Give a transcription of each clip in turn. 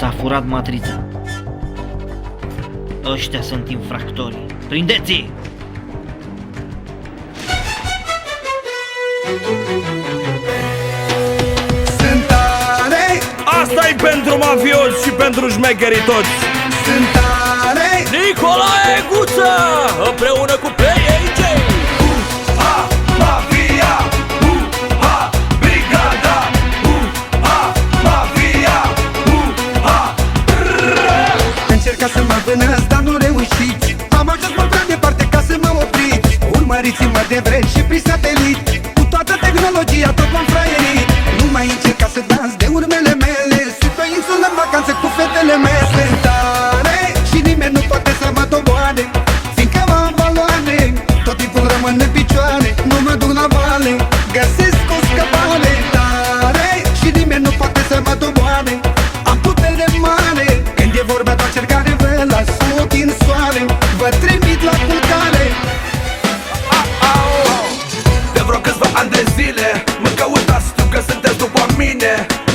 S-a furat matrița. Ăștia sunt infractorii. Prindeți-i! Sunt tare, asta e pentru mafioți și pentru șmecherii toți sunt tare Nicolae Guță Încerca să mă vânăți, dar nu reușiți. Am ajuns mult prea departe ca să mă opriți. Urmăriți-mă de vreți și prin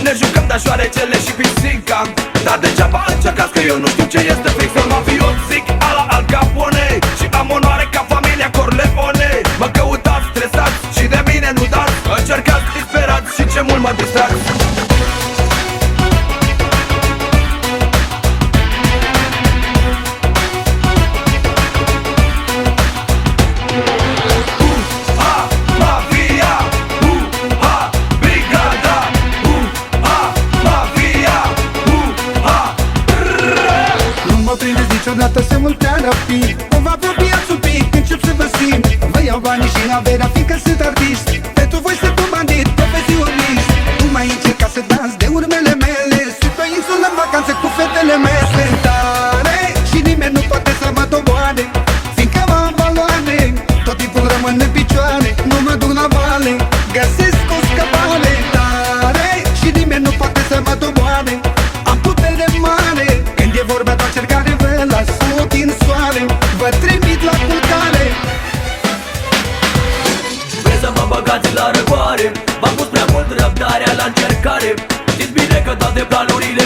Ne jucăm de șoarecele și pisica. Dar degeaba încercați că eu nu știu ce este fix. În mafiot zic prindeți niciodată să mult prea rapid O va apropiați un pic, încep să vă simt. Vă iau banii și averea, fiindcă sunt artist. Pentru voi sunt un bandit, profesionist. Nu mai încerca să dans de urmele mele. Sunt pe insulă în vacanță cu fetele mele. Sunt tare și nimeni nu poate să mă doboane V-am pus prea mult răbdarea la încercare. Știți bine că toate planurile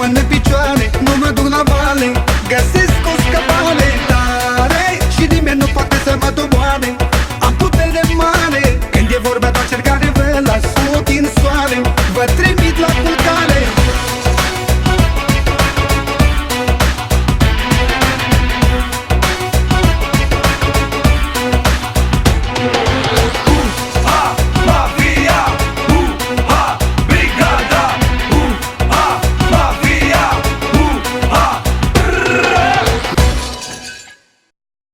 rămân în picioare Nu mă duc la vale. Găsesc o scăpare Tare și nimeni nu poate să mă doboane